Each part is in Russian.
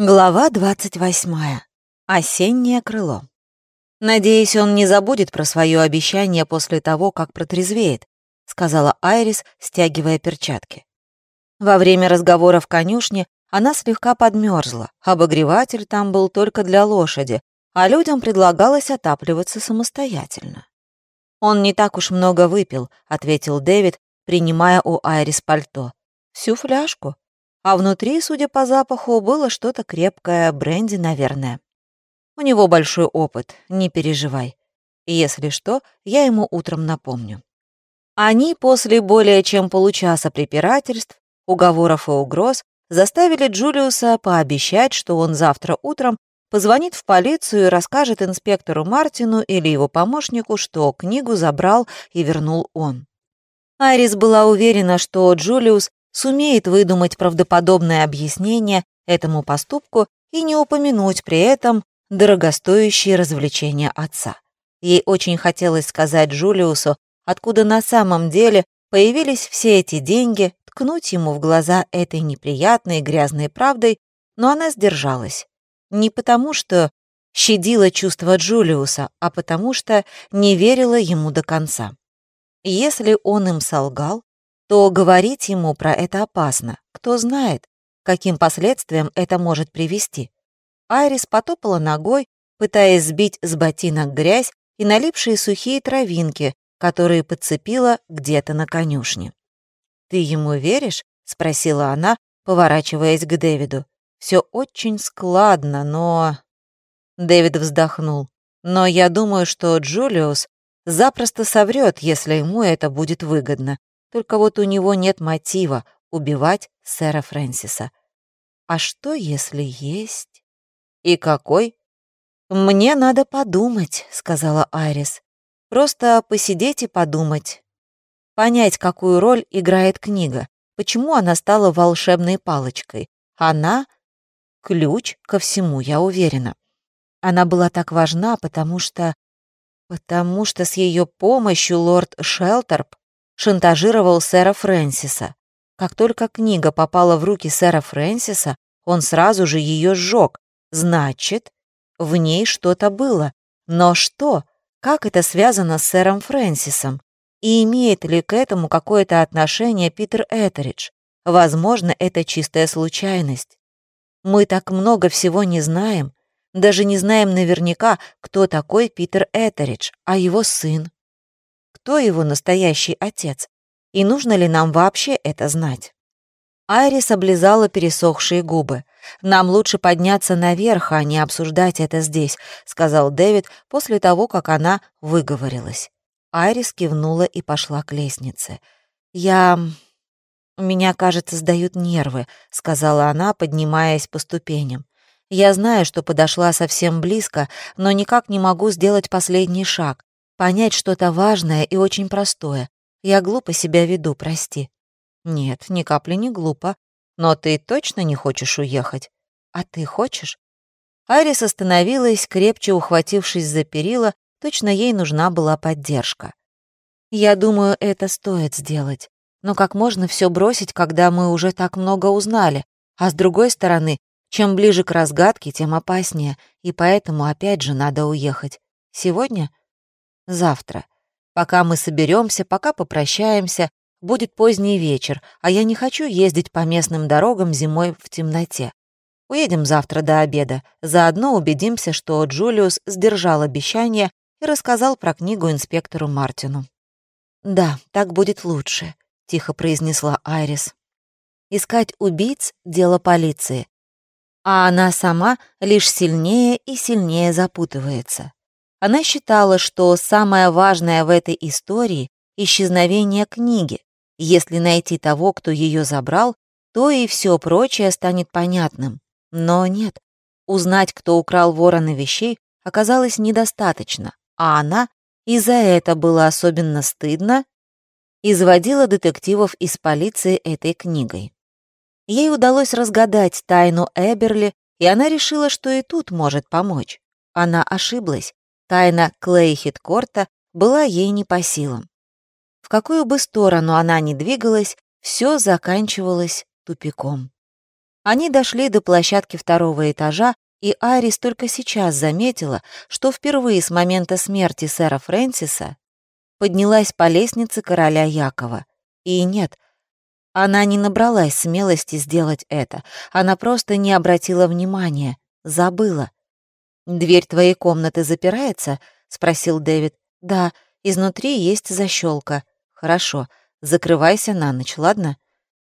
Глава 28. Осеннее крыло. «Надеюсь, он не забудет про свое обещание после того, как протрезвеет», сказала Айрис, стягивая перчатки. Во время разговора в конюшне она слегка подмерзла. Обогреватель там был только для лошади, а людям предлагалось отапливаться самостоятельно. «Он не так уж много выпил», — ответил Дэвид, принимая у Айрис пальто. «Всю фляжку?» А внутри, судя по запаху, было что-то крепкое, бренди, наверное. У него большой опыт, не переживай. Если что, я ему утром напомню. Они после более чем получаса препирательств, уговоров и угроз заставили Джулиуса пообещать, что он завтра утром позвонит в полицию и расскажет инспектору Мартину или его помощнику, что книгу забрал и вернул он. Айрис была уверена, что Джулиус сумеет выдумать правдоподобное объяснение этому поступку и не упомянуть при этом дорогостоящие развлечения отца. Ей очень хотелось сказать Джулиусу, откуда на самом деле появились все эти деньги, ткнуть ему в глаза этой неприятной грязной правдой, но она сдержалась. Не потому, что щадила чувства Джулиуса, а потому что не верила ему до конца. Если он им солгал, то говорить ему про это опасно. Кто знает, каким последствиям это может привести. Айрис потопала ногой, пытаясь сбить с ботинок грязь и налипшие сухие травинки, которые подцепила где-то на конюшне. «Ты ему веришь?» — спросила она, поворачиваясь к Дэвиду. Все очень складно, но...» Дэвид вздохнул. «Но я думаю, что Джулиус запросто соврет, если ему это будет выгодно. Только вот у него нет мотива убивать сэра Фрэнсиса. А что, если есть? И какой? Мне надо подумать, сказала Айрис. Просто посидеть и подумать. Понять, какую роль играет книга. Почему она стала волшебной палочкой? Она — ключ ко всему, я уверена. Она была так важна, потому что... Потому что с ее помощью лорд Шелтерп шантажировал сэра Фрэнсиса. Как только книга попала в руки сэра Фрэнсиса, он сразу же ее сжег. Значит, в ней что-то было. Но что? Как это связано с сэром Фрэнсисом? И имеет ли к этому какое-то отношение Питер Этеридж? Возможно, это чистая случайность. Мы так много всего не знаем, даже не знаем наверняка, кто такой Питер Этеридж, а его сын кто его настоящий отец, и нужно ли нам вообще это знать. Айрис облизала пересохшие губы. «Нам лучше подняться наверх, а не обсуждать это здесь», — сказал Дэвид после того, как она выговорилась. Айрис кивнула и пошла к лестнице. «Я... меня, кажется, сдают нервы», — сказала она, поднимаясь по ступеням. «Я знаю, что подошла совсем близко, но никак не могу сделать последний шаг. Понять что-то важное и очень простое. Я глупо себя веду, прости. Нет, ни капли не глупо. Но ты точно не хочешь уехать? А ты хочешь? Айрис остановилась, крепче ухватившись за перила, точно ей нужна была поддержка. Я думаю, это стоит сделать. Но как можно все бросить, когда мы уже так много узнали? А с другой стороны, чем ближе к разгадке, тем опаснее, и поэтому опять же надо уехать. Сегодня Завтра. Пока мы соберемся, пока попрощаемся, будет поздний вечер, а я не хочу ездить по местным дорогам зимой в темноте. Уедем завтра до обеда. Заодно убедимся, что Джулиус сдержал обещание и рассказал про книгу инспектору Мартину. «Да, так будет лучше», — тихо произнесла Айрис. «Искать убийц — дело полиции, а она сама лишь сильнее и сильнее запутывается. Она считала, что самое важное в этой истории — исчезновение книги. Если найти того, кто ее забрал, то и все прочее станет понятным. Но нет, узнать, кто украл ворона вещей, оказалось недостаточно, а она, и за это было особенно стыдно, изводила детективов из полиции этой книгой. Ей удалось разгадать тайну Эберли, и она решила, что и тут может помочь. Она ошиблась. Тайна Клей Хиткорта была ей не по силам. В какую бы сторону она ни двигалась, все заканчивалось тупиком. Они дошли до площадки второго этажа, и Айрис только сейчас заметила, что впервые с момента смерти сэра Фрэнсиса поднялась по лестнице короля Якова. И нет, она не набралась смелости сделать это, она просто не обратила внимания, забыла. «Дверь твоей комнаты запирается?» — спросил Дэвид. «Да, изнутри есть защелка. Хорошо, закрывайся на ночь, ладно?»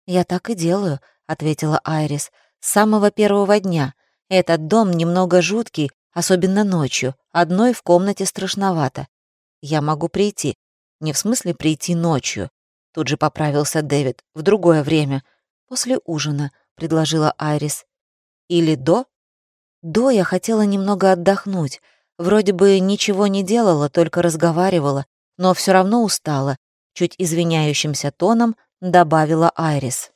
«Я так и делаю», — ответила Айрис. «С самого первого дня. Этот дом немного жуткий, особенно ночью. Одной в комнате страшновато. Я могу прийти. Не в смысле прийти ночью. Тут же поправился Дэвид. В другое время. После ужина, предложила Айрис. Или до? До я хотела немного отдохнуть. Вроде бы ничего не делала, только разговаривала, но все равно устала. Чуть извиняющимся тоном добавила Айрис.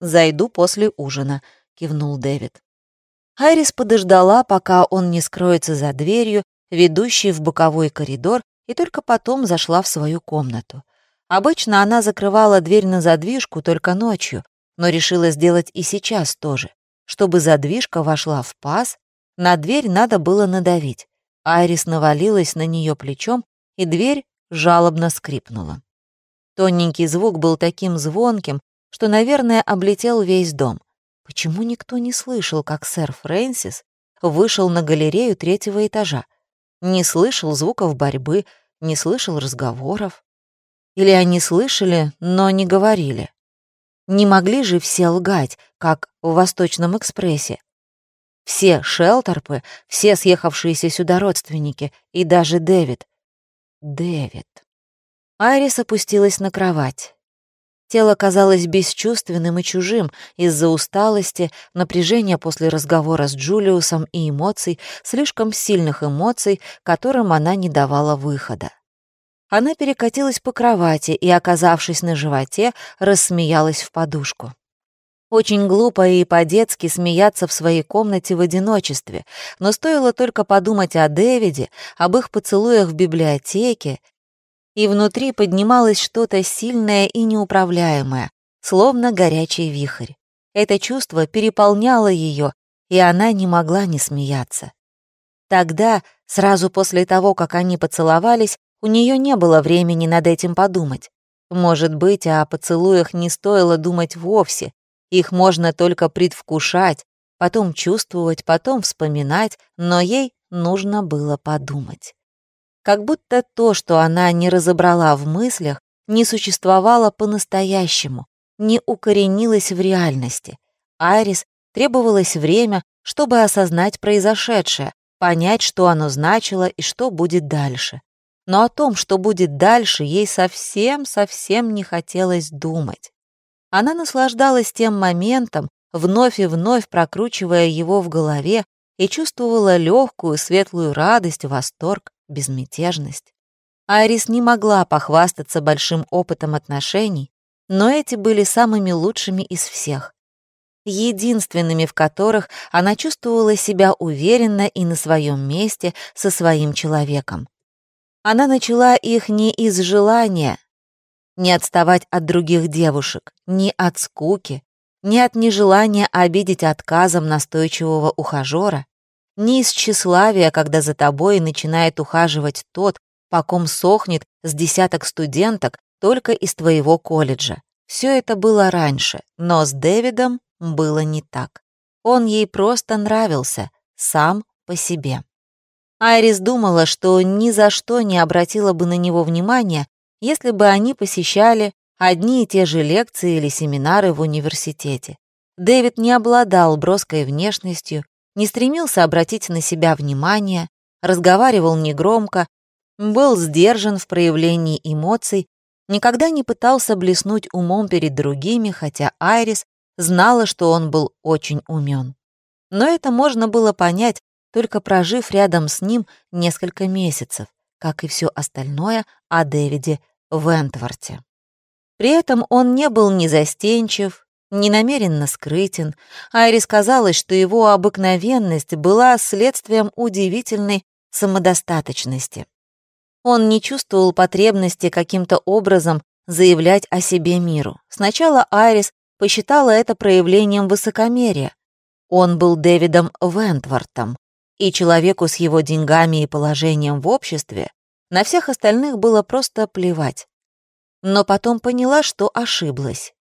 «Зайду после ужина», — кивнул Дэвид. Айрис подождала, пока он не скроется за дверью, ведущей в боковой коридор, и только потом зашла в свою комнату. Обычно она закрывала дверь на задвижку только ночью, но решила сделать и сейчас тоже. Чтобы задвижка вошла в паз, на дверь надо было надавить. Айрис навалилась на нее плечом, и дверь жалобно скрипнула. Тоненький звук был таким звонким, что, наверное, облетел весь дом. Почему никто не слышал, как сэр Фрэнсис вышел на галерею третьего этажа? Не слышал звуков борьбы, не слышал разговоров. Или они слышали, но не говорили? Не могли же все лгать, как в «Восточном экспрессе». Все Шелтерпы, все съехавшиеся сюда родственники, и даже Дэвид. Дэвид. Айрис опустилась на кровать. Тело казалось бесчувственным и чужим из-за усталости, напряжения после разговора с Джулиусом и эмоций, слишком сильных эмоций, которым она не давала выхода. Она перекатилась по кровати и, оказавшись на животе, рассмеялась в подушку. Очень глупо и по-детски смеяться в своей комнате в одиночестве, но стоило только подумать о Дэвиде, об их поцелуях в библиотеке, и внутри поднималось что-то сильное и неуправляемое, словно горячий вихрь. Это чувство переполняло ее, и она не могла не смеяться. Тогда, сразу после того, как они поцеловались, у нее не было времени над этим подумать. Может быть, о поцелуях не стоило думать вовсе. Их можно только предвкушать, потом чувствовать, потом вспоминать, но ей нужно было подумать. Как будто то, что она не разобрала в мыслях, не существовало по-настоящему, не укоренилось в реальности. Айрис требовалось время, чтобы осознать произошедшее, понять, что оно значило и что будет дальше. Но о том, что будет дальше, ей совсем-совсем не хотелось думать. Она наслаждалась тем моментом, вновь и вновь прокручивая его в голове, и чувствовала легкую, светлую радость, восторг, безмятежность. Айрис не могла похвастаться большим опытом отношений, но эти были самыми лучшими из всех. Единственными, в которых она чувствовала себя уверенно и на своем месте со своим человеком. Она начала их не из желания не отставать от других девушек, не от скуки, не от нежелания обидеть отказом настойчивого ухажера, не из тщеславия, когда за тобой начинает ухаживать тот, по ком сохнет с десяток студенток только из твоего колледжа. Все это было раньше, но с Дэвидом было не так. Он ей просто нравился, сам по себе. Айрис думала, что ни за что не обратила бы на него внимания, если бы они посещали одни и те же лекции или семинары в университете. Дэвид не обладал броской внешностью, не стремился обратить на себя внимание, разговаривал негромко, был сдержан в проявлении эмоций, никогда не пытался блеснуть умом перед другими, хотя Айрис знала, что он был очень умен. Но это можно было понять, только прожив рядом с ним несколько месяцев, как и все остальное о Дэвиде Вентворте. При этом он не был ни застенчив, ненамеренно скрытен. Айрис казалось, что его обыкновенность была следствием удивительной самодостаточности. Он не чувствовал потребности каким-то образом заявлять о себе миру. Сначала Айрис посчитала это проявлением высокомерия. Он был Дэвидом Вентвортом, и человеку с его деньгами и положением в обществе на всех остальных было просто плевать. Но потом поняла, что ошиблась.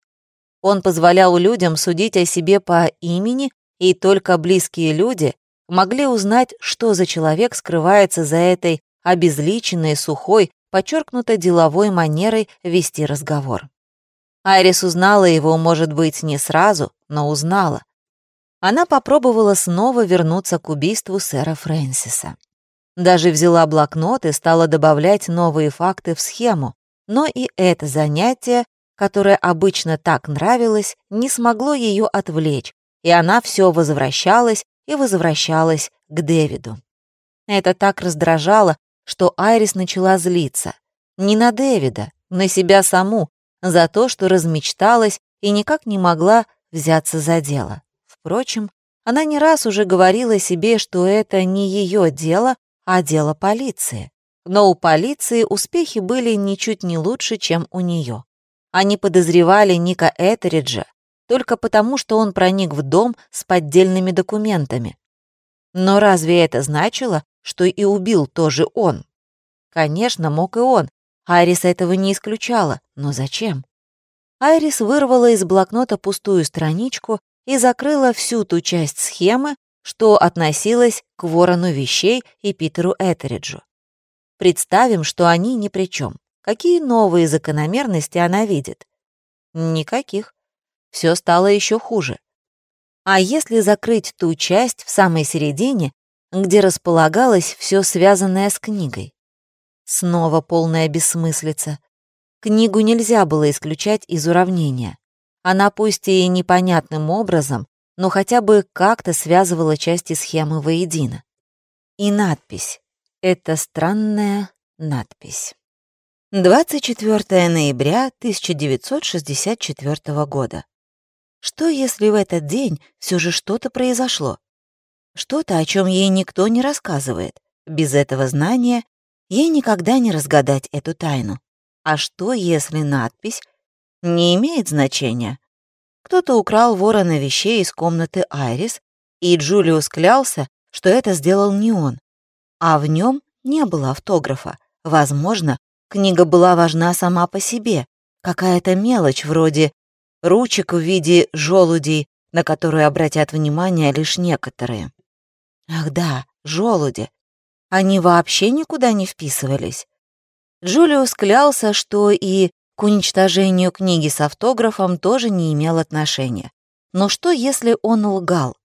Он позволял людям судить о себе по имени, и только близкие люди могли узнать, что за человек скрывается за этой обезличенной, сухой, подчеркнуто деловой манерой вести разговор. Айрис узнала его, может быть, не сразу, но узнала. Она попробовала снова вернуться к убийству сэра Фрэнсиса. Даже взяла блокнот и стала добавлять новые факты в схему, но и это занятие, которое обычно так нравилось, не смогло ее отвлечь, и она все возвращалась и возвращалась к Дэвиду. Это так раздражало, что Айрис начала злиться. Не на Дэвида, на себя саму, за то, что размечталась и никак не могла взяться за дело. Впрочем, она не раз уже говорила себе, что это не ее дело, а дело полиции. Но у полиции успехи были ничуть не лучше, чем у нее. Они подозревали Ника Этериджа только потому, что он проник в дом с поддельными документами. Но разве это значило, что и убил тоже он? Конечно, мог и он. Айрис этого не исключала. Но зачем? Айрис вырвала из блокнота пустую страничку и закрыла всю ту часть схемы, что относилась к ворону вещей и Питеру Этериджу. Представим, что они ни при чем. Какие новые закономерности она видит? Никаких. Все стало еще хуже. А если закрыть ту часть в самой середине, где располагалось все связанное с книгой? Снова полная бессмыслица. Книгу нельзя было исключать из уравнения. Она пусть и непонятным образом, но хотя бы как-то связывала части схемы воедино. И надпись. Это странная надпись. 24 ноября 1964 года. Что, если в этот день все же что-то произошло? Что-то, о чем ей никто не рассказывает. Без этого знания ей никогда не разгадать эту тайну. А что, если надпись не имеет значения? Кто-то украл ворона вещей из комнаты Айрис, и Джулиус клялся, что это сделал не он. А в нем не было автографа. Возможно, книга была важна сама по себе. Какая-то мелочь вроде ручек в виде желудей, на которые обратят внимание лишь некоторые. Ах да, желуди. Они вообще никуда не вписывались. Джулиус клялся, что и к уничтожению книги с автографом тоже не имел отношения. Но что, если он лгал?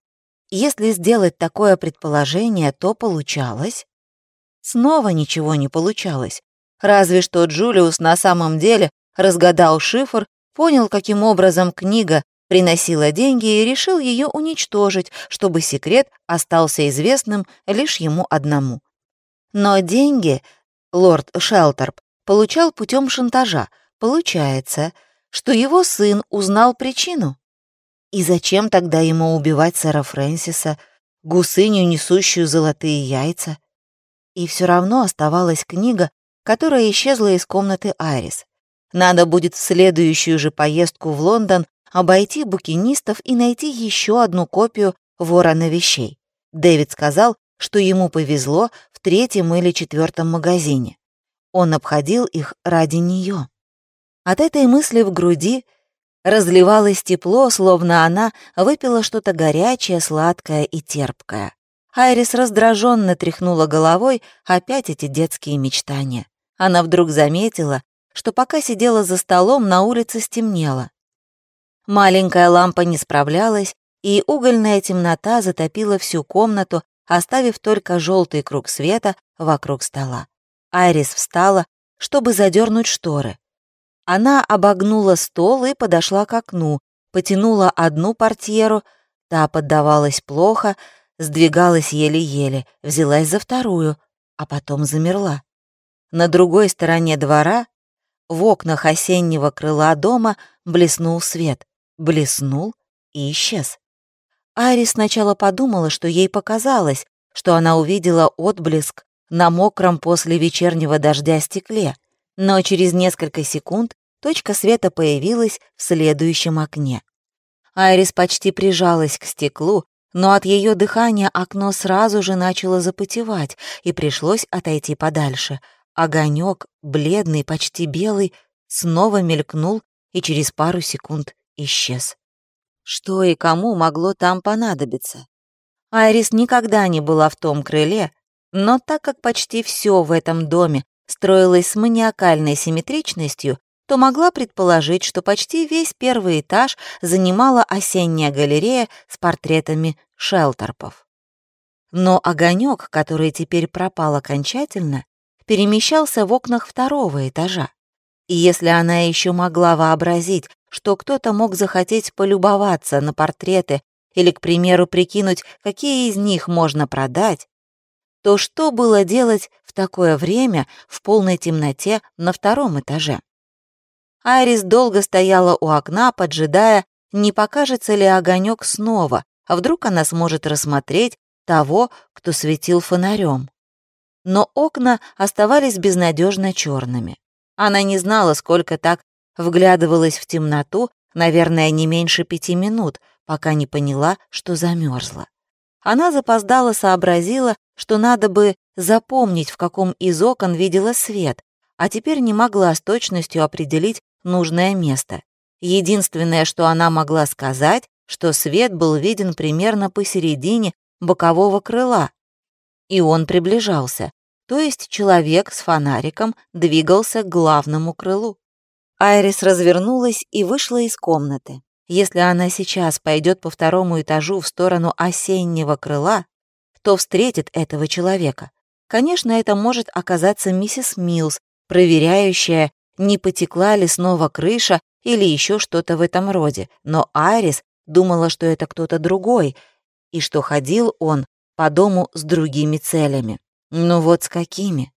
Если сделать такое предположение, то получалось... Снова ничего не получалось. Разве что Джулиус на самом деле разгадал шифр понял, каким образом книга приносила деньги и решил ее уничтожить, чтобы секрет остался известным лишь ему одному. Но деньги лорд Шелтерп получал путем шантажа. Получается, что его сын узнал причину. И зачем тогда ему убивать сэра Фрэнсиса, гусыню, несущую золотые яйца? И все равно оставалась книга, которая исчезла из комнаты Айрис. Надо будет в следующую же поездку в Лондон обойти букинистов и найти еще одну копию ворона вещей. Дэвид сказал, что ему повезло в третьем или четвертом магазине. Он обходил их ради нее. От этой мысли в груди разливалось тепло, словно она выпила что-то горячее, сладкое и терпкое. Айрис раздраженно тряхнула головой опять эти детские мечтания. Она вдруг заметила, что пока сидела за столом, на улице стемнело. Маленькая лампа не справлялась, и угольная темнота затопила всю комнату, оставив только желтый круг света вокруг стола. Айрис встала, чтобы задернуть шторы. Она обогнула стол и подошла к окну, потянула одну портьеру, та поддавалась плохо, сдвигалась еле-еле, взялась за вторую, а потом замерла. На другой стороне двора в окнах осеннего крыла дома блеснул свет. Блеснул и исчез. Айрис сначала подумала, что ей показалось, что она увидела отблеск на мокром после вечернего дождя стекле, но через несколько секунд точка света появилась в следующем окне. Айрис почти прижалась к стеклу, но от ее дыхания окно сразу же начало запотевать, и пришлось отойти подальше. Огонек, бледный, почти белый, снова мелькнул и через пару секунд исчез. Что и кому могло там понадобиться? Айрис никогда не была в том крыле, но так как почти все в этом доме строилось с маниакальной симметричностью, то могла предположить, что почти весь первый этаж занимала осенняя галерея с портретами Шелтерпов. Но огонек, который теперь пропал окончательно, перемещался в окнах второго этажа. И если она еще могла вообразить, что кто-то мог захотеть полюбоваться на портреты или, к примеру, прикинуть, какие из них можно продать, то что было делать в такое время в полной темноте на втором этаже? Айрис долго стояла у окна, поджидая, не покажется ли огонек снова, а вдруг она сможет рассмотреть того, кто светил фонарем. Но окна оставались безнадежно черными. Она не знала, сколько так вглядывалась в темноту, наверное, не меньше пяти минут, пока не поняла, что замерзла. Она запоздала сообразила, что надо бы запомнить, в каком из окон видела свет, а теперь не могла с точностью определить нужное место. Единственное, что она могла сказать, что свет был виден примерно посередине бокового крыла, и он приближался, то есть человек с фонариком двигался к главному крылу. Айрис развернулась и вышла из комнаты. Если она сейчас пойдет по второму этажу в сторону осеннего крыла, то встретит этого человека. Конечно, это может оказаться миссис Милс, проверяющая, не потекла ли снова крыша или еще что-то в этом роде, но Айрис думала, что это кто-то другой, и что ходил он по дому с другими целями. Ну вот с какими?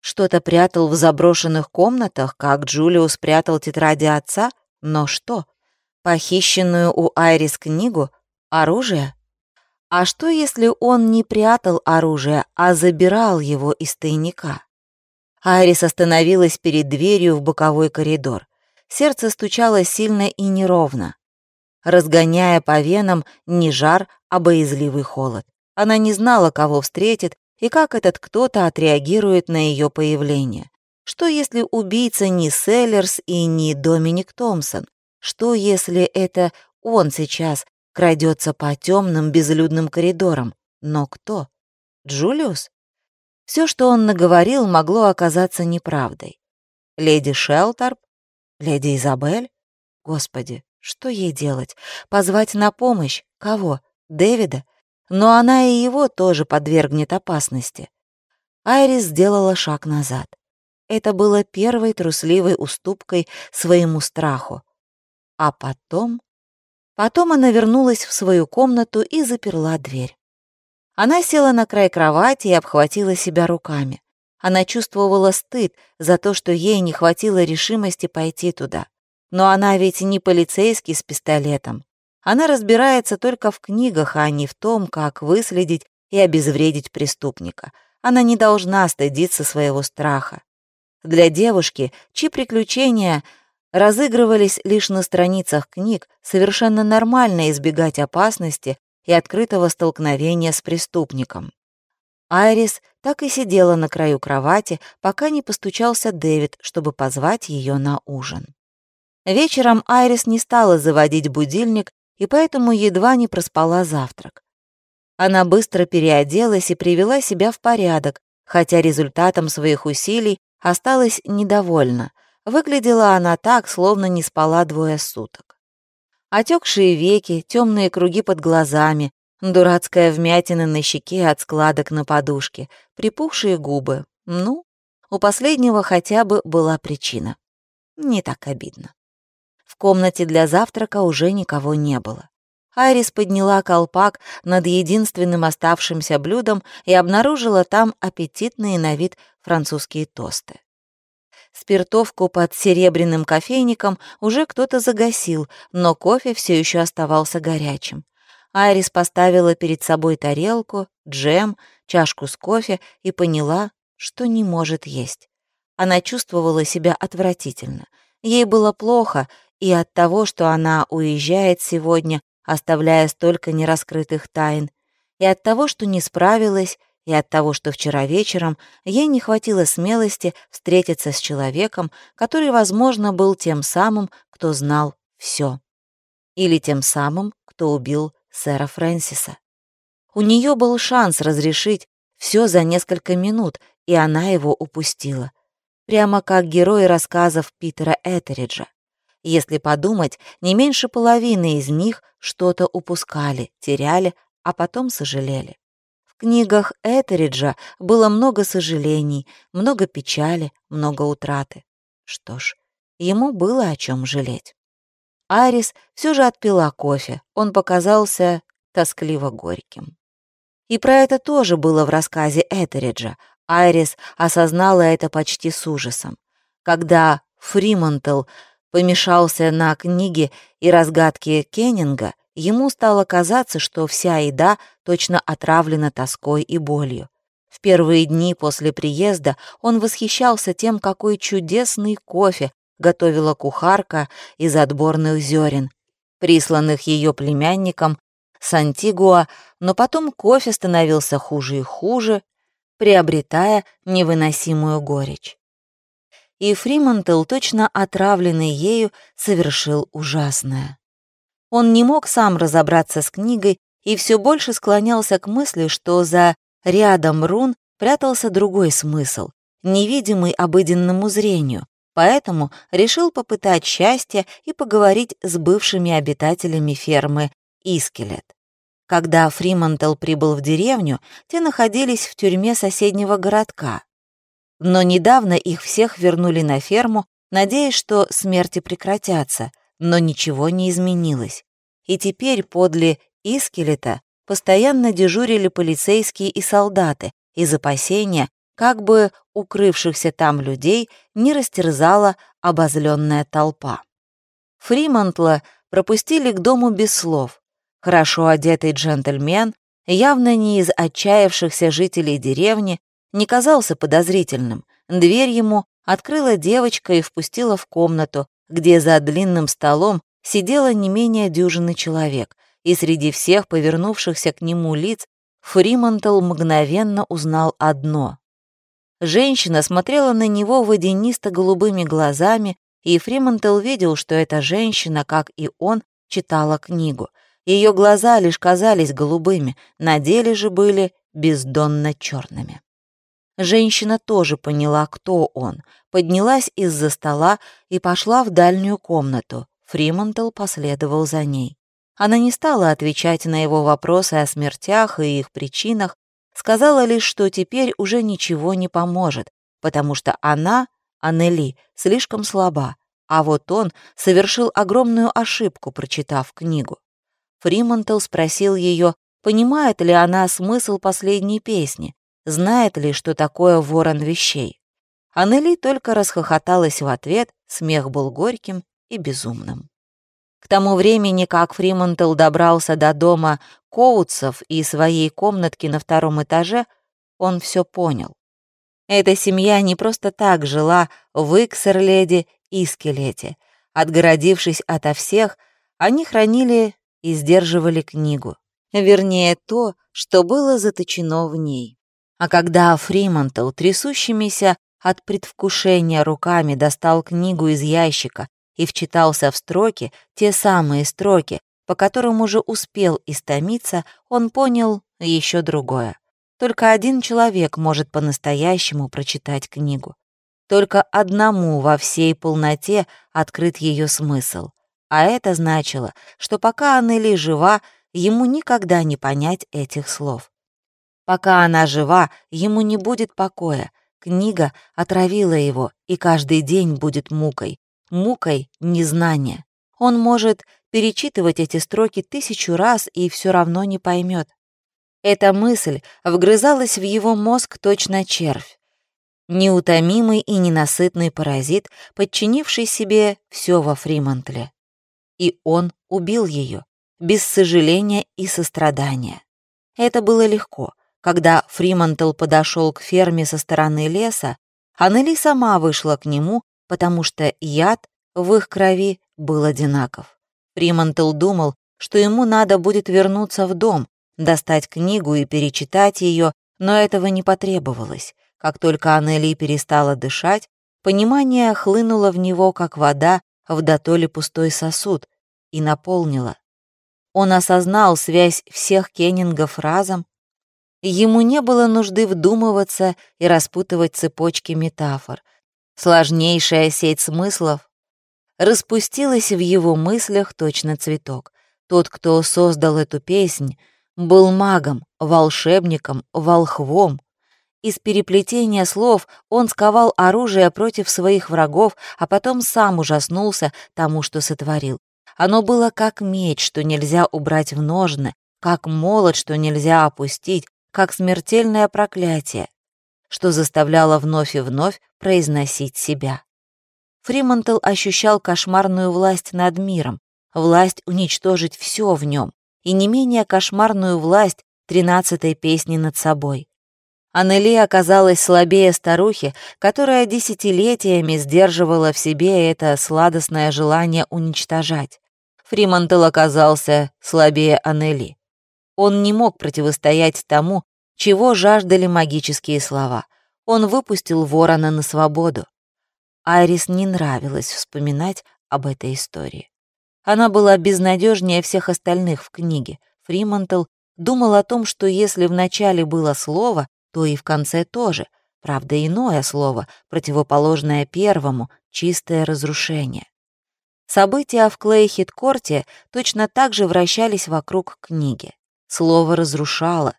Что-то прятал в заброшенных комнатах, как Джулиус прятал тетради отца? Но что? Похищенную у Айрис книгу? Оружие? А что, если он не прятал оружие, а забирал его из тайника? Айрис остановилась перед дверью в боковой коридор. Сердце стучало сильно и неровно, разгоняя по венам не жар, а боязливый холод. Она не знала, кого встретит и как этот кто-то отреагирует на ее появление. Что если убийца не Селлерс и не Доминик Томпсон? Что если это он сейчас крадется по темным безлюдным коридорам? Но кто? Джулиус? Все, что он наговорил, могло оказаться неправдой. Леди Шелторп? Леди Изабель? Господи, что ей делать? Позвать на помощь? Кого? Дэвида? но она и его тоже подвергнет опасности. Айрис сделала шаг назад. Это было первой трусливой уступкой своему страху. А потом... Потом она вернулась в свою комнату и заперла дверь. Она села на край кровати и обхватила себя руками. Она чувствовала стыд за то, что ей не хватило решимости пойти туда. Но она ведь не полицейский с пистолетом. Она разбирается только в книгах, а не в том, как выследить и обезвредить преступника. Она не должна стыдиться своего страха. Для девушки, чьи приключения разыгрывались лишь на страницах книг, совершенно нормально избегать опасности и открытого столкновения с преступником. Айрис так и сидела на краю кровати, пока не постучался Дэвид, чтобы позвать ее на ужин. Вечером Айрис не стала заводить будильник и поэтому едва не проспала завтрак. Она быстро переоделась и привела себя в порядок, хотя результатом своих усилий осталась недовольна. Выглядела она так, словно не спала двое суток. Отекшие веки, темные круги под глазами, дурацкая вмятина на щеке от складок на подушке, припухшие губы. Ну, у последнего хотя бы была причина. Не так обидно. В комнате для завтрака уже никого не было. Айрис подняла колпак над единственным оставшимся блюдом и обнаружила там аппетитные на вид французские тосты. Спиртовку под серебряным кофейником уже кто-то загасил, но кофе все еще оставался горячим. Айрис поставила перед собой тарелку, джем, чашку с кофе и поняла, что не может есть. Она чувствовала себя отвратительно. Ей было плохо, и от того, что она уезжает сегодня, оставляя столько нераскрытых тайн, и от того, что не справилась, и от того, что вчера вечером ей не хватило смелости встретиться с человеком, который, возможно, был тем самым, кто знал все. Или тем самым, кто убил сэра Фрэнсиса. У нее был шанс разрешить все за несколько минут, и она его упустила. Прямо как герои рассказов Питера Этериджа. Если подумать, не меньше половины из них что-то упускали, теряли, а потом сожалели. Книгах Этериджа было много сожалений, много печали, много утраты. Что ж, ему было о чем жалеть. Айрис все же отпила кофе, он показался тоскливо горьким. И про это тоже было в рассказе Этериджа. Айрис осознала это почти с ужасом. Когда Фримонтл помешался на книге и разгадке Кеннинга, ему стало казаться, что вся еда точно отравлена тоской и болью. В первые дни после приезда он восхищался тем, какой чудесный кофе готовила кухарка из отборных зерен, присланных ее племянником с Антигуа, но потом кофе становился хуже и хуже, приобретая невыносимую горечь и Фримонтел, точно отравленный ею, совершил ужасное. Он не мог сам разобраться с книгой и все больше склонялся к мысли, что за рядом рун прятался другой смысл, невидимый обыденному зрению, поэтому решил попытать счастье и поговорить с бывшими обитателями фермы Искелет. Когда Фримонтел прибыл в деревню, те находились в тюрьме соседнего городка. Но недавно их всех вернули на ферму, надеясь, что смерти прекратятся, но ничего не изменилось. И теперь подле Искелета постоянно дежурили полицейские и солдаты из опасения, как бы укрывшихся там людей не растерзала обозленная толпа. Фримонтла пропустили к дому без слов. Хорошо одетый джентльмен, явно не из отчаявшихся жителей деревни, не казался подозрительным. Дверь ему открыла девочка и впустила в комнату, где за длинным столом сидела не менее дюжины человек, и среди всех повернувшихся к нему лиц Фримонтл мгновенно узнал одно. Женщина смотрела на него водянисто-голубыми глазами, и Фримонтл видел, что эта женщина, как и он, читала книгу. Ее глаза лишь казались голубыми, на деле же были бездонно черными. Женщина тоже поняла, кто он, поднялась из-за стола и пошла в дальнюю комнату. Фримонтл последовал за ней. Она не стала отвечать на его вопросы о смертях и их причинах, сказала лишь, что теперь уже ничего не поможет, потому что она, Аннели, слишком слаба, а вот он совершил огромную ошибку, прочитав книгу. Фримонтл спросил ее, понимает ли она смысл последней песни, знает ли, что такое ворон вещей. Аннели только расхохоталась в ответ, смех был горьким и безумным. К тому времени, как Фримонтел добрался до дома Коутсов и своей комнатки на втором этаже, он все понял. Эта семья не просто так жила в Иксерледе и Скелете. Отгородившись ото всех, они хранили и сдерживали книгу. Вернее, то, что было заточено в ней. А когда Фримонтл, трясущимися от предвкушения руками, достал книгу из ящика и вчитался в строки, те самые строки, по которым уже успел истомиться, он понял еще другое. Только один человек может по-настоящему прочитать книгу. Только одному во всей полноте открыт ее смысл. А это значило, что пока Аннели жива, ему никогда не понять этих слов. Пока она жива, ему не будет покоя. Книга отравила его, и каждый день будет мукой. Мукой незнания. Он может перечитывать эти строки тысячу раз и все равно не поймет. Эта мысль вгрызалась в его мозг точно червь. Неутомимый и ненасытный паразит, подчинивший себе все во Фримонтле. И он убил ее, без сожаления и сострадания. Это было легко — когда Фримантл подошел к ферме со стороны леса, Аннели сама вышла к нему, потому что яд в их крови был одинаков. Фримантл думал, что ему надо будет вернуться в дом, достать книгу и перечитать ее, но этого не потребовалось. Как только Аннели перестала дышать, понимание хлынуло в него, как вода в дотоле пустой сосуд, и наполнило. Он осознал связь всех кеннингов разом. Ему не было нужды вдумываться и распутывать цепочки метафор. Сложнейшая сеть смыслов распустилась в его мыслях точно цветок. Тот, кто создал эту песнь, был магом, волшебником, волхвом. Из переплетения слов он сковал оружие против своих врагов, а потом сам ужаснулся тому, что сотворил. Оно было как меч, что нельзя убрать в ножны, как молот, что нельзя опустить, как смертельное проклятие, что заставляло вновь и вновь произносить себя. Фримантл ощущал кошмарную власть над миром, власть уничтожить все в нем, и не менее кошмарную власть тринадцатой песни над собой. Аннели оказалась слабее старухи, которая десятилетиями сдерживала в себе это сладостное желание уничтожать. Фримантел оказался слабее Аннели. Он не мог противостоять тому, чего жаждали магические слова. Он выпустил ворона на свободу. Айрис не нравилось вспоминать об этой истории. Она была безнадежнее всех остальных в книге. Фримантл думал о том, что если в начале было слово, то и в конце тоже. Правда, иное слово, противоположное первому, чистое разрушение. События в Клейхит-корте точно так же вращались вокруг книги. Слово разрушало.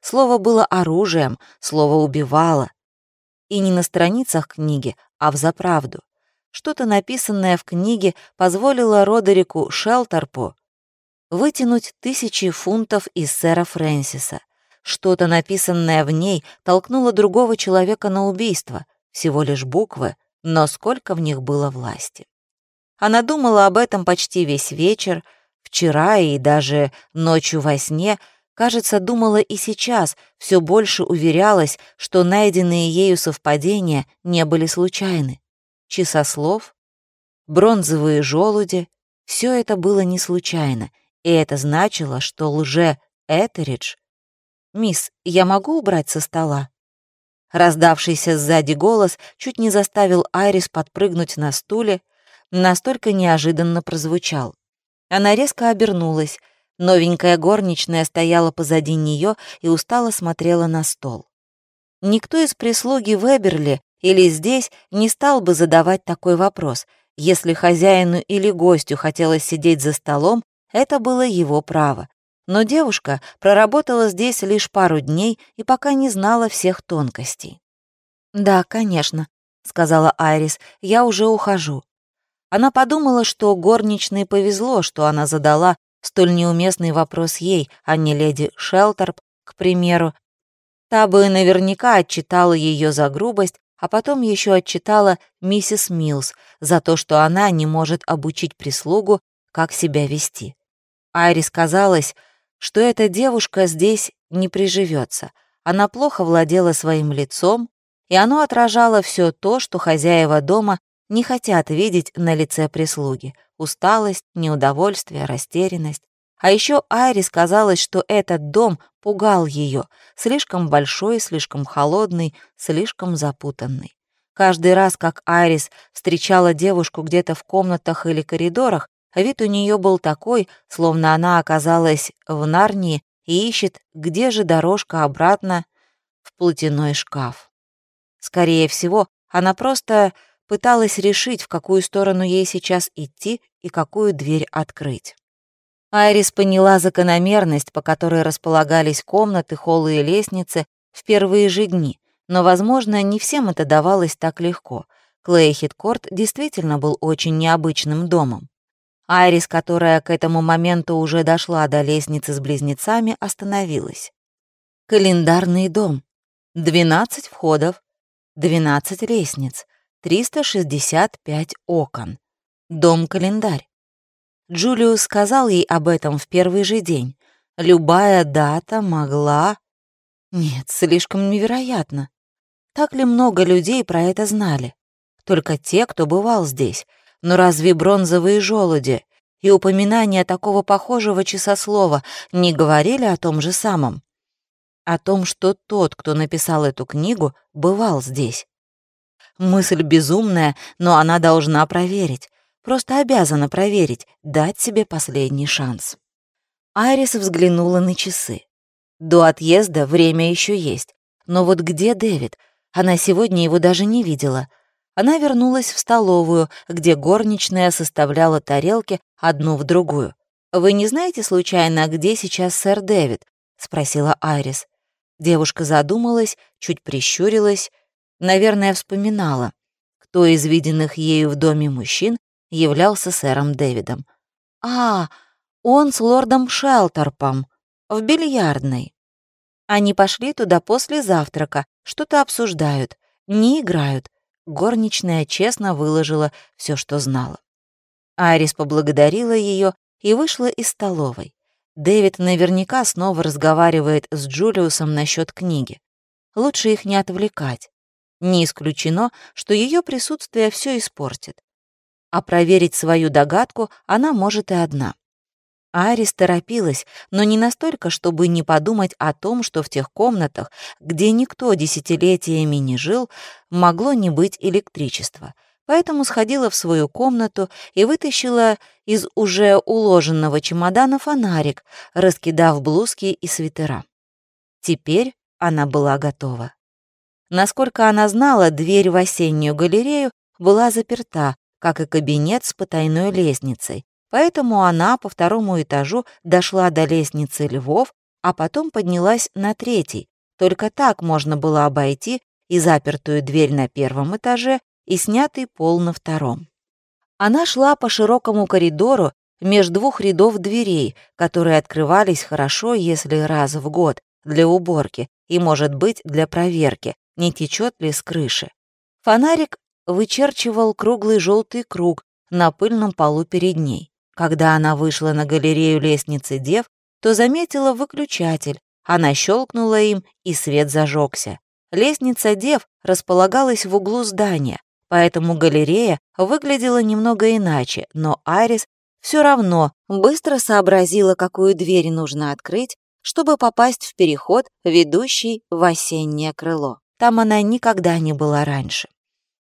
Слово было оружием, слово убивало. И не на страницах книги, а в заправду. Что-то написанное в книге позволило Родерику Шелтерпу вытянуть тысячи фунтов из сэра Фрэнсиса. Что-то написанное в ней толкнуло другого человека на убийство. Всего лишь буквы, но сколько в них было власти. Она думала об этом почти весь вечер, вчера и даже ночью во сне, кажется, думала и сейчас, все больше уверялась, что найденные ею совпадения не были случайны. Часослов, бронзовые желуди — все это было не случайно, и это значило, что лже Этеридж... «Мисс, я могу убрать со стола?» Раздавшийся сзади голос чуть не заставил Айрис подпрыгнуть на стуле, настолько неожиданно прозвучал. Она резко обернулась. Новенькая горничная стояла позади нее и устало смотрела на стол. Никто из прислуги Веберли или здесь не стал бы задавать такой вопрос. Если хозяину или гостю хотелось сидеть за столом, это было его право. Но девушка проработала здесь лишь пару дней и пока не знала всех тонкостей. «Да, конечно», — сказала Айрис, — «я уже ухожу». Она подумала, что горничной повезло, что она задала столь неуместный вопрос ей, а не леди Шелтерп, к примеру. Та бы наверняка отчитала ее за грубость, а потом еще отчитала миссис Милс за то, что она не может обучить прислугу, как себя вести. Айрис казалось, что эта девушка здесь не приживется. Она плохо владела своим лицом, и оно отражало все то, что хозяева дома не хотят видеть на лице прислуги. Усталость, неудовольствие, растерянность. А еще Айрис казалось, что этот дом пугал ее, слишком большой, слишком холодный, слишком запутанный. Каждый раз, как Айрис встречала девушку где-то в комнатах или коридорах, вид у нее был такой, словно она оказалась в Нарнии и ищет, где же дорожка обратно в платяной шкаф. Скорее всего, она просто пыталась решить, в какую сторону ей сейчас идти и какую дверь открыть. Айрис поняла закономерность, по которой располагались комнаты, холлы и лестницы в первые же дни, но, возможно, не всем это давалось так легко. Клейхит-Корт действительно был очень необычным домом. Айрис, которая к этому моменту уже дошла до лестницы с близнецами, остановилась. Календарный дом. 12 входов, 12 лестниц, 365 окон. Дом-календарь. Джулиус сказал ей об этом в первый же день. Любая дата могла... Нет, слишком невероятно. Так ли много людей про это знали? Только те, кто бывал здесь. Но разве бронзовые желуди и упоминания такого похожего часослова не говорили о том же самом? О том, что тот, кто написал эту книгу, бывал здесь. Мысль безумная, но она должна проверить. Просто обязана проверить, дать себе последний шанс. Айрис взглянула на часы. До отъезда время еще есть. Но вот где Дэвид? Она сегодня его даже не видела. Она вернулась в столовую, где горничная составляла тарелки одну в другую. «Вы не знаете, случайно, где сейчас сэр Дэвид?» — спросила Айрис. Девушка задумалась, чуть прищурилась, наверное, вспоминала, кто из виденных ею в доме мужчин являлся сэром Дэвидом. «А, он с лордом Шелтерпом, в бильярдной. Они пошли туда после завтрака, что-то обсуждают, не играют. Горничная честно выложила все, что знала. Арис поблагодарила ее и вышла из столовой. Дэвид наверняка снова разговаривает с Джулиусом насчет книги. Лучше их не отвлекать. Не исключено, что ее присутствие все испортит. А проверить свою догадку она может и одна. Арис торопилась, но не настолько, чтобы не подумать о том, что в тех комнатах, где никто десятилетиями не жил, могло не быть электричества. Поэтому сходила в свою комнату и вытащила из уже уложенного чемодана фонарик, раскидав блузки и свитера. Теперь она была готова. Насколько она знала, дверь в осеннюю галерею была заперта, как и кабинет с потайной лестницей, Поэтому она по второму этажу дошла до лестницы львов, а потом поднялась на третий. Только так можно было обойти и запертую дверь на первом этаже, и снятый пол на втором. Она шла по широкому коридору между двух рядов дверей, которые открывались хорошо, если раз в год, для уборки и, может быть, для проверки, не течет ли с крыши. Фонарик вычерчивал круглый желтый круг на пыльном полу перед ней. Когда она вышла на галерею лестницы дев, то заметила выключатель. Она щелкнула им, и свет зажегся. Лестница дев располагалась в углу здания, поэтому галерея выглядела немного иначе, но Арис все равно быстро сообразила, какую дверь нужно открыть, чтобы попасть в переход, ведущий в осеннее крыло. Там она никогда не была раньше.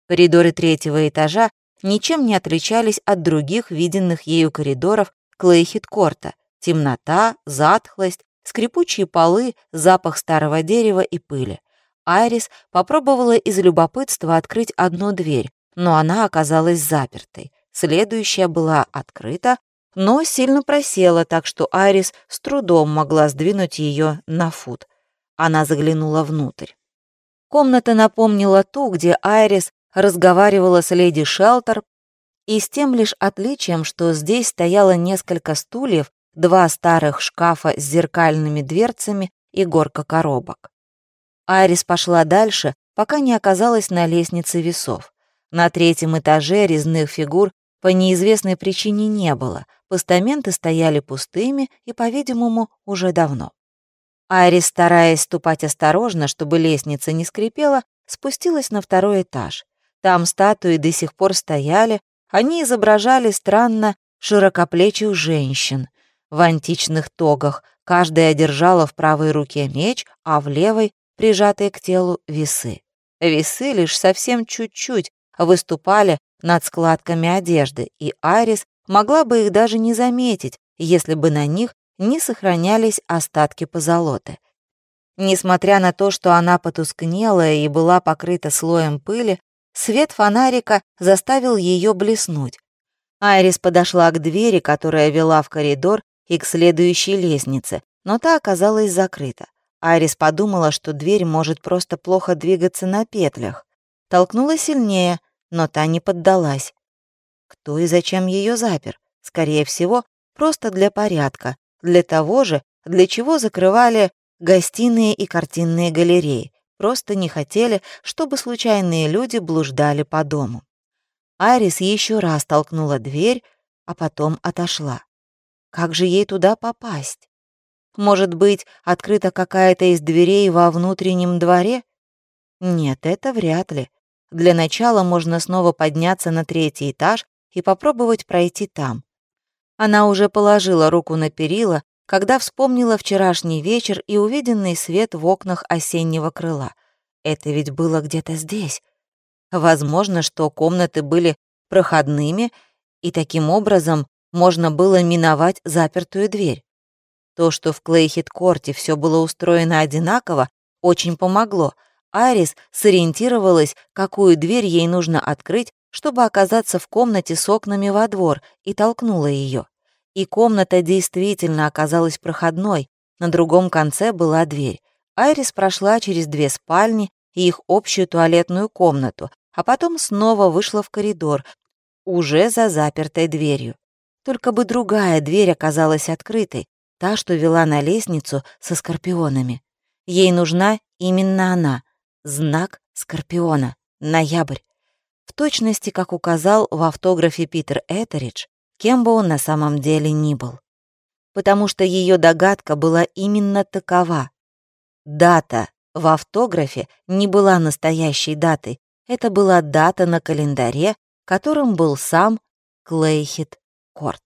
Коридоры третьего этажа ничем не отличались от других виденных ею коридоров Клейхит-корта. Темнота, затхлость, скрипучие полы, запах старого дерева и пыли. Айрис попробовала из любопытства открыть одну дверь, но она оказалась запертой. Следующая была открыта, но сильно просела, так что Айрис с трудом могла сдвинуть ее на фут. Она заглянула внутрь. Комната напомнила ту, где Айрис разговаривала с леди Шелтер, и с тем лишь отличием, что здесь стояло несколько стульев, два старых шкафа с зеркальными дверцами и горка коробок. Айрис пошла дальше, пока не оказалась на лестнице весов. На третьем этаже резных фигур по неизвестной причине не было, постаменты стояли пустыми и, по-видимому, уже давно. Айрис, стараясь ступать осторожно, чтобы лестница не скрипела, спустилась на второй этаж. Там статуи до сих пор стояли, они изображали странно широкоплечих женщин в античных тогах, каждая держала в правой руке меч, а в левой, прижатые к телу, весы. Весы лишь совсем чуть-чуть выступали над складками одежды, и Арис могла бы их даже не заметить, если бы на них не сохранялись остатки позолоты. Несмотря на то, что она потускнела и была покрыта слоем пыли, Свет фонарика заставил ее блеснуть. Айрис подошла к двери, которая вела в коридор и к следующей лестнице, но та оказалась закрыта. Айрис подумала, что дверь может просто плохо двигаться на петлях. Толкнула сильнее, но та не поддалась. Кто и зачем ее запер? Скорее всего, просто для порядка, для того же, для чего закрывали гостиные и картинные галереи просто не хотели, чтобы случайные люди блуждали по дому. Айрис еще раз толкнула дверь, а потом отошла. Как же ей туда попасть? Может быть, открыта какая-то из дверей во внутреннем дворе? Нет, это вряд ли. Для начала можно снова подняться на третий этаж и попробовать пройти там. Она уже положила руку на перила, когда вспомнила вчерашний вечер и увиденный свет в окнах осеннего крыла. Это ведь было где-то здесь. Возможно, что комнаты были проходными, и таким образом можно было миновать запертую дверь. То, что в Клейхит-корте все было устроено одинаково, очень помогло. Айрис сориентировалась, какую дверь ей нужно открыть, чтобы оказаться в комнате с окнами во двор, и толкнула ее. И комната действительно оказалась проходной, на другом конце была дверь. Айрис прошла через две спальни и их общую туалетную комнату, а потом снова вышла в коридор, уже за запертой дверью. Только бы другая дверь оказалась открытой, та, что вела на лестницу со скорпионами. Ей нужна именно она, знак скорпиона, ноябрь. В точности, как указал в автографе Питер Этеридж, кем бы он на самом деле ни был. Потому что ее догадка была именно такова. Дата в автографе не была настоящей датой, это была дата на календаре, которым был сам Клейхит Корт.